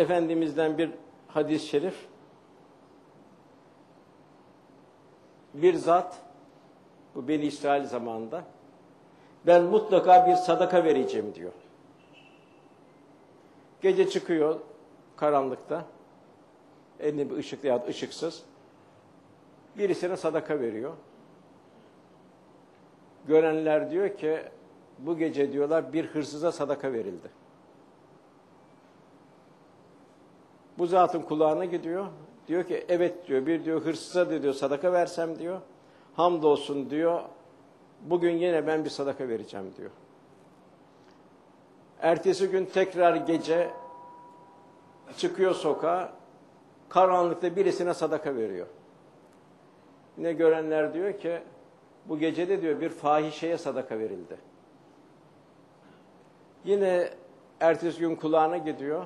Efendimiz'den bir hadis-i şerif. Bir zat, bu Beni İsrail zamanında, ben mutlaka bir sadaka vereceğim diyor. Gece çıkıyor karanlıkta, elinde bir ışıklı ya da ışıksız, birisine sadaka veriyor. Görenler diyor ki, bu gece diyorlar bir hırsıza sadaka verildi. Bu zatın kulağına gidiyor. Diyor ki evet diyor bir diyor hırsıza diyor sadaka versem diyor. Hamdolsun diyor. Bugün yine ben bir sadaka vereceğim diyor. Ertesi gün tekrar gece çıkıyor sokağa. Karanlıkta birisine sadaka veriyor. Ne görenler diyor ki bu gecede diyor bir fahişeye sadaka verildi. Yine ertesi gün kulağına gidiyor.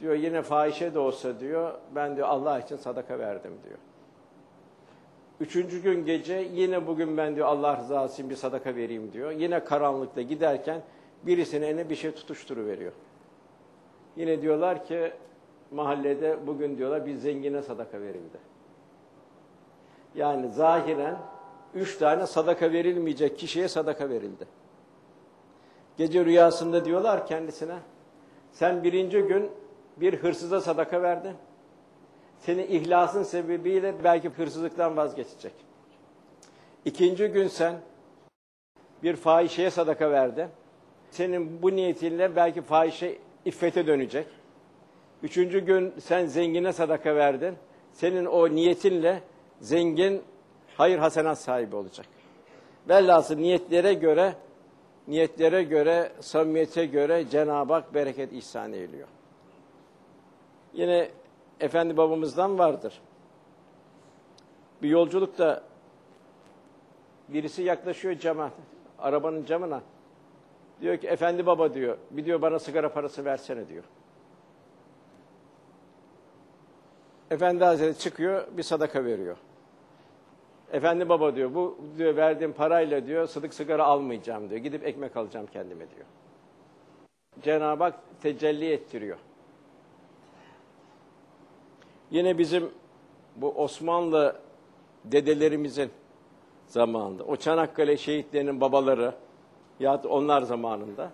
Diyor yine fahişe de olsa diyor ben diyor Allah için sadaka verdim diyor. Üçüncü gün gece yine bugün ben diyor Allah rızası için bir sadaka vereyim diyor. Yine karanlıkta giderken birisine eline bir şey tutuşturuveriyor. Yine diyorlar ki mahallede bugün diyorlar bir zengine sadaka verildi. Yani zahiren üç tane sadaka verilmeyecek kişiye sadaka verildi. Gece rüyasında diyorlar kendisine sen birinci gün bir hırsıza sadaka verdin. Senin ihlasın sebebiyle belki hırsızlıktan vazgeçecek. İkinci gün sen bir fahişeye sadaka verdin. Senin bu niyetinle belki fahişe iffete dönecek. Üçüncü gün sen zengine sadaka verdin. Senin o niyetinle zengin hayır hasenat sahibi olacak. Velhasıl niyetlere göre niyetlere göre, samimiyete göre Cenab-ı Hak bereket ihsan ediyor. Yine Efendi babamızdan vardır. Bir yolculukta birisi yaklaşıyor cama, arabanın camına. Diyor ki efendi baba diyor, bir diyor bana sigara parası versene diyor. Efendi Hazretleri çıkıyor, bir sadaka veriyor. Efendi baba diyor, bu diyor verdiğim parayla diyor, sıdık sigara almayacağım diyor. Gidip ekmek alacağım kendime diyor. Cenab-ı Hak tecelli ettiriyor. Yine bizim bu Osmanlı dedelerimizin zamanında, o Çanakkale şehitlerinin babaları ya onlar zamanında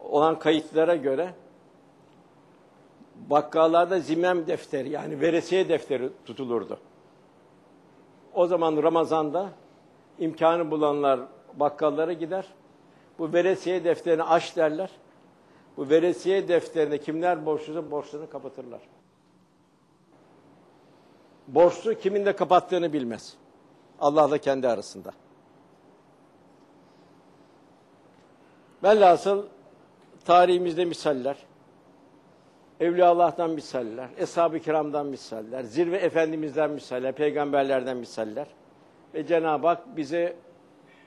olan kayıtlara göre bakkallarda zimem defteri yani veresiye defteri tutulurdu. O zaman Ramazan'da imkanı bulanlar bakkallara gider. Bu veresiye defterini aç derler. Bu veresiye defterine kimler borçluysa borçlarını kapatırlar. Borçlu kimin de kapattığını bilmez. Allah'la kendi arasında. Velhasıl tarihimizde misaller, Evliya Allah'tan misaller, Eshab-ı Kiram'dan misaller, Zirve Efendimiz'den misaller, peygamberlerden misaller. Ve Cenab-ı Hak bize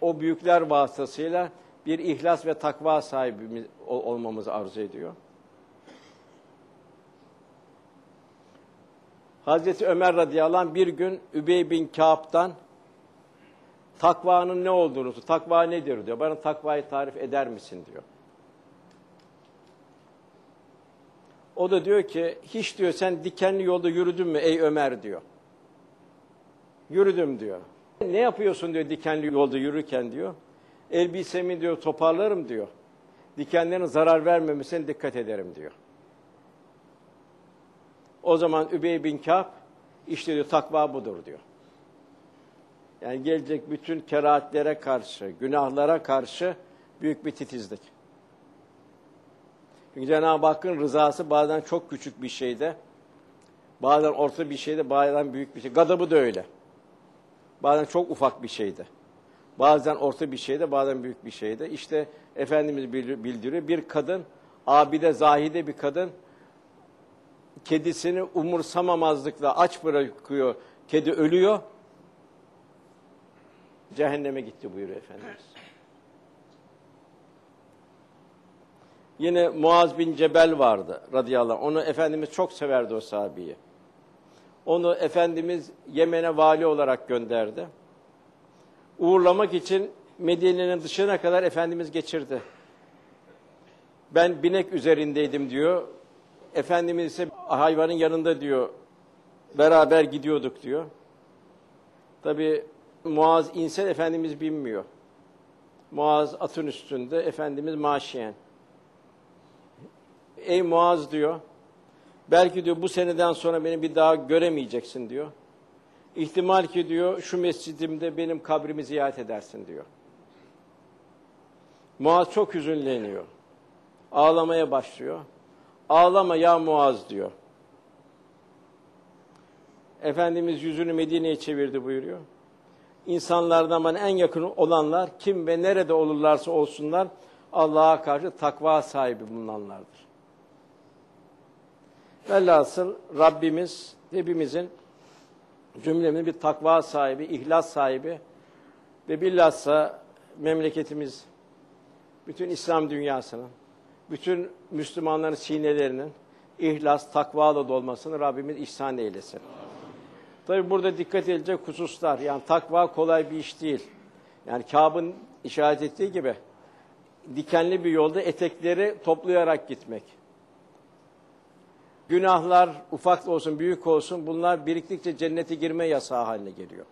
o büyükler vasıtasıyla bir ihlas ve takva sahibi olmamızı arzu ediyor. Hazreti Ömer radıyallahu anh bir gün Übey bin Kâb'dan takvanın ne olduğunu, takva nedir diyor. Bana takvayı tarif eder misin diyor. O da diyor ki hiç diyor sen dikenli yolda yürüdün mü ey Ömer diyor. Yürüdüm diyor. Ne yapıyorsun diyor dikenli yolda yürürken diyor. Elbisemi diyor toparlarım diyor. Dikenlerin zarar vermemesine dikkat ederim diyor. O zaman Übey bin Kâb işte diyor takva budur diyor. Yani gelecek bütün kerahatlere karşı, günahlara karşı büyük bir titizlik. Çünkü Cenab-ı Hakk'ın rızası bazen çok küçük bir şeyde, bazen orta bir şeyde, bazen büyük bir şey. Gadabı da öyle. Bazen çok ufak bir şeyde. Bazen orta bir şeyde, bazen büyük bir şeyde. İşte Efendimiz bildiriyor. Bir kadın, abide, zahide bir kadın, kedisini umursamamazlıkla aç bırakıyor. Kedi ölüyor. Cehenneme gitti buyuruyor Efendimiz. Yine Muaz bin Cebel vardı radıyallahu anh. Onu Efendimiz çok severdi o sahabeyi. Onu Efendimiz Yemen'e vali olarak gönderdi. Uğurlamak için Medine'nin dışına kadar Efendimiz geçirdi. Ben binek üzerindeydim diyor. Efendimiz ise hayvanın yanında diyor. Beraber gidiyorduk diyor. Tabi Muaz inse Efendimiz binmiyor. Muaz atın üstünde, Efendimiz maşiyen. Ey Muaz diyor, belki diyor bu seneden sonra beni bir daha göremeyeceksin diyor. İhtimal ki diyor şu mescidimde benim kabrimi ziyaret edersin diyor. Muaz çok hüzünleniyor. Ağlamaya başlıyor. Ağlama ya Muaz diyor. Efendimiz yüzünü Medine'ye çevirdi buyuruyor. İnsanlardan bana en yakın olanlar kim ve nerede olurlarsa olsunlar Allah'a karşı takva sahibi bulunanlardır. Velhasıl Rabbimiz hepimizin cümlemizin bir takva sahibi, ihlas sahibi ve bilhassa memleketimiz, bütün İslam dünyasının, bütün Müslümanların sinelerinin ihlas, takvalı dolmasını Rabbimiz ihsan eylesin. Tabi burada dikkat edilecek hususlar, yani takva kolay bir iş değil. Yani Kâb'ın işaret ettiği gibi dikenli bir yolda etekleri toplayarak gitmek. Günahlar ufak olsun, büyük olsun bunlar biriktikçe cennete girme yasağı haline geliyor.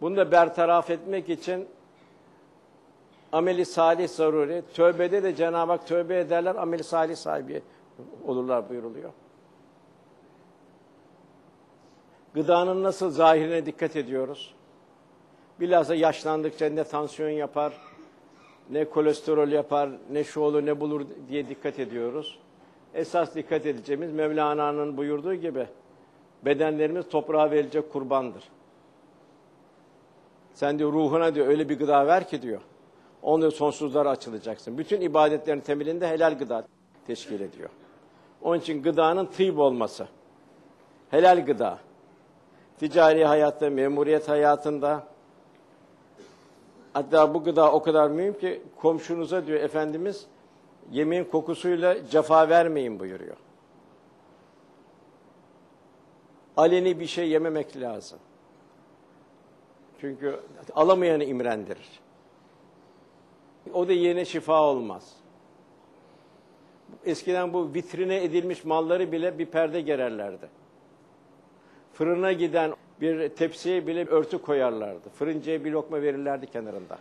Bunu da bertaraf etmek için ameli salih zaruri. Tövbede de Cenab-ı Hak tövbe ederler, ameli salih sahibi olurlar buyuruluyor. Gıdanın nasıl zahirine dikkat ediyoruz. Bilhassa yaşlandıkça ne tansiyon yapar, ne kolesterol yapar, ne şu olur ne bulur diye dikkat ediyoruz. Esas dikkat edeceğimiz Mevlana'nın buyurduğu gibi bedenlerimiz toprağa verilecek kurbandır. Sen diyor ruhuna diyor öyle bir gıda ver ki diyor. Onu sonsuzlara açılacaksın. Bütün ibadetlerin temelinde helal gıda teşkil ediyor. Onun için gıdanın tıyb olması. Helal gıda. Ticari hayatta, memuriyet hayatında, Hatta bu gıda o kadar mühim ki komşunuza diyor Efendimiz yemeğin kokusuyla cefa vermeyin buyuruyor. Aleni bir şey yememek lazım. Çünkü alamayanı imrendirir. O da yine şifa olmaz. Eskiden bu vitrine edilmiş malları bile bir perde gererlerdi. Fırına giden bir tepsiye bile örtü koyarlardı. Fırıncıya bir lokma verirlerdi kenarında.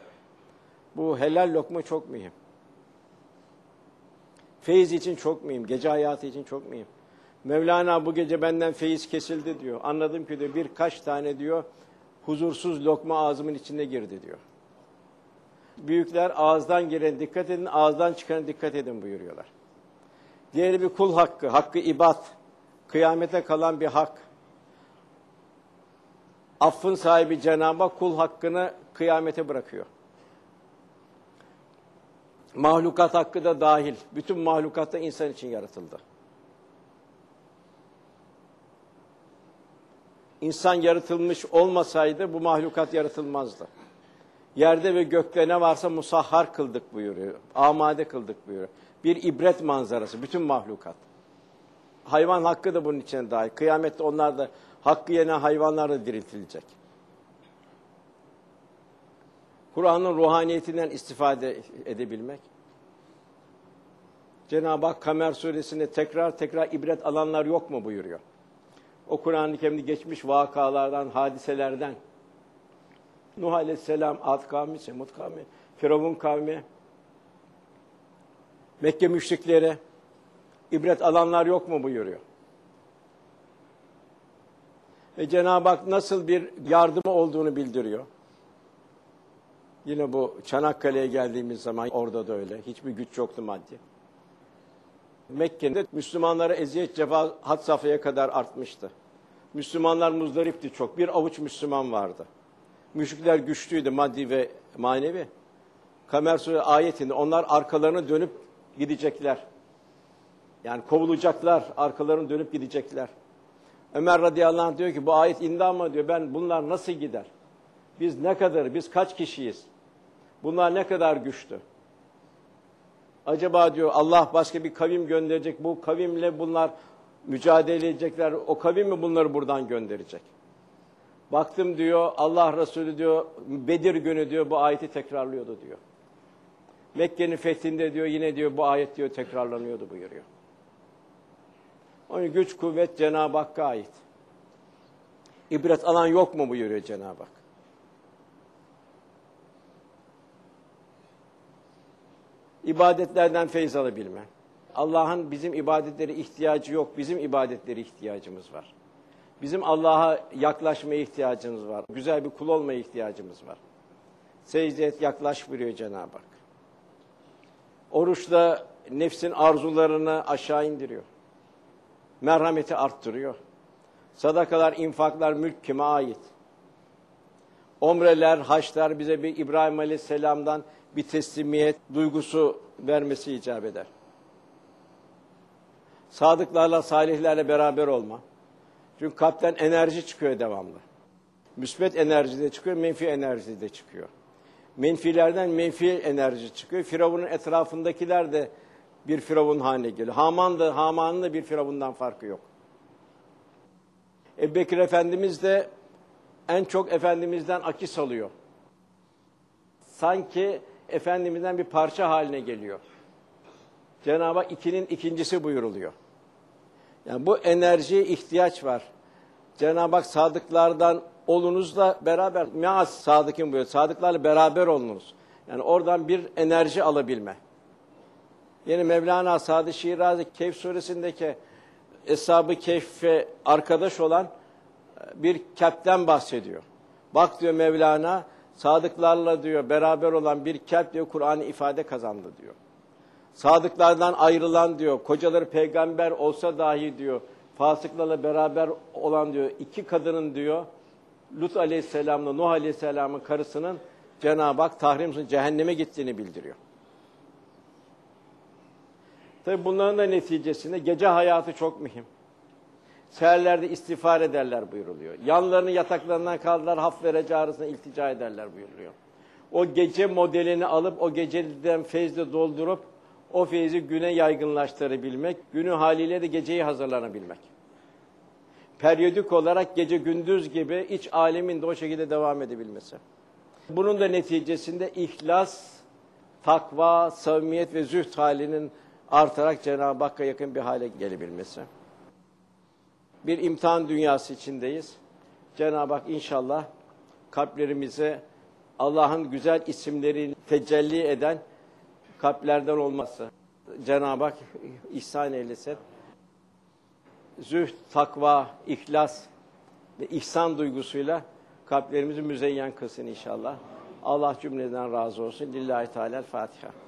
Bu helal lokma çok mühim. Feyiz için çok mühim, gece hayatı için çok mühim. Mevlana bu gece benden feyiz kesildi diyor. Anladım ki diyor birkaç tane diyor huzursuz lokma ağzımın içinde girdi diyor. Büyükler ağızdan giren dikkat edin, ağızdan çıkan dikkat edin buyuruyorlar. Diğeri bir kul hakkı, hakkı ibad, kıyamete kalan bir hak. Affın sahibi Cenab-ı Hak kul hakkını kıyamete bırakıyor. Mahlukat hakkı da dahil. Bütün mahlukat da insan için yaratıldı. İnsan yaratılmış olmasaydı bu mahlukat yaratılmazdı. Yerde ve gökte ne varsa musahhar kıldık buyuruyor. Amade kıldık buyuruyor. Bir ibret manzarası bütün mahlukat. Hayvan hakkı da bunun içine dahil. Kıyamette onlar da hakkı yenen hayvanlar da diriltilecek. Kur'an'ın ruhaniyetinden istifade edebilmek. Cenab-ı Hak Kamer suresinde tekrar tekrar ibret alanlar yok mu buyuruyor. O Kur'an-ı geçmiş vakalardan, hadiselerden, Nuh Aleyhisselam, Ad kavmi, Semud kavmi, Firavun kavmi, Mekke müşrikleri, ibret alanlar yok mu buyuruyor. Ve Cenab-ı Hak nasıl bir yardımı olduğunu bildiriyor. Yine bu Çanakkale'ye geldiğimiz zaman orada da öyle. Hiçbir güç yoktu maddi. Mekke'de Müslümanlara eziyet cefa had safhaya kadar artmıştı. Müslümanlar muzdaripti çok. Bir avuç Müslüman vardı. Müşrikler güçlüydü maddi ve manevi. Kamer Suresi ayetinde onlar arkalarını dönüp gidecekler. Yani kovulacaklar, arkalarını dönüp gidecekler. Ömer radıyallahu anh diyor ki bu ayet indi ama diyor ben bunlar nasıl gider? Biz ne kadar, biz kaç kişiyiz? Bunlar ne kadar güçlü? Acaba diyor Allah başka bir kavim gönderecek. Bu kavimle bunlar mücadele edecekler. O kavim mi bunları buradan gönderecek? Baktım diyor Allah Resulü diyor Bedir günü diyor bu ayeti tekrarlıyordu diyor. Mekke'nin fethinde diyor yine diyor bu ayet diyor tekrarlanıyordu buyuruyor. Onun güç kuvvet Cenab-ı Hakk'a ait. İbret alan yok mu buyuruyor Cenab-ı Hak. İbadetlerden feyz alabilme. Allah'ın bizim ibadetleri ihtiyacı yok, bizim ibadetleri ihtiyacımız var. Bizim Allah'a yaklaşmaya ihtiyacımız var. Güzel bir kul olmaya ihtiyacımız var. Secde et, yaklaş buyuruyor Cenab-ı Hak. Oruçla nefsin arzularını aşağı indiriyor. Merhameti arttırıyor. Sadakalar, infaklar mülk kime ait? Omreler, haçlar bize bir İbrahim Aleyhisselam'dan bir teslimiyet duygusu vermesi icap eder. Sadıklarla, salihlerle beraber olma. Çünkü kalpten enerji çıkıyor devamlı. Müsbet enerji de çıkıyor, menfi enerji de çıkıyor. Menfilerden menfi enerji çıkıyor. Firavunun etrafındakiler de bir firavun haline geliyor. Haman da, Haman'ın da bir firavundan farkı yok. Ebu Efendimiz de en çok Efendimiz'den akis alıyor. Sanki Efendimiz'den bir parça haline geliyor. Cenab-ı Hak ikinin ikincisi buyuruluyor. Yani bu enerjiye ihtiyaç var. Cenab-ı Hak sadıklardan olunuzla beraber, meaz sadıkın buyuruyor, sadıklarla beraber olunuz. Yani oradan bir enerji alabilme. Yine Mevlana Sadı Şirazi Keyf suresindeki Eshab-ı Keyf'e arkadaş olan bir kalpten bahsediyor. Bak diyor Mevlana, sadıklarla diyor beraber olan bir kalp diyor Kur'an'ı ifade kazandı diyor. Sadıklardan ayrılan diyor, kocaları peygamber olsa dahi diyor, fasıklarla beraber olan diyor, iki kadının diyor, Lut aleyhisselamla Nuh aleyhisselamın karısının Cenab-ı Hak tahrim cehenneme gittiğini bildiriyor. Tabi bunların da neticesinde gece hayatı çok mühim. Seherlerde istiğfar ederler buyuruluyor. Yanlarını yataklarından kaldılar, haf vereceği arasında iltica ederler buyuruluyor. O gece modelini alıp o geceden feyzle doldurup o feyzi güne yaygınlaştırabilmek, günü haliyle de geceyi hazırlanabilmek. Periyodik olarak gece gündüz gibi iç alemin de o şekilde devam edebilmesi. Bunun da neticesinde ihlas, takva, samimiyet ve zühd halinin artarak Cenab-ı Hakk'a yakın bir hale gelebilmesi. Bir imtihan dünyası içindeyiz. Cenab-ı Hak inşallah kalplerimize Allah'ın güzel isimleri tecelli eden kalplerden olması. Cenab-ı Hak ihsan eylesin. Zühd, takva, ihlas ve ihsan duygusuyla kalplerimizi müzeyyen kılsın inşallah. Allah cümleden razı olsun. Lillahi Teala Fatiha.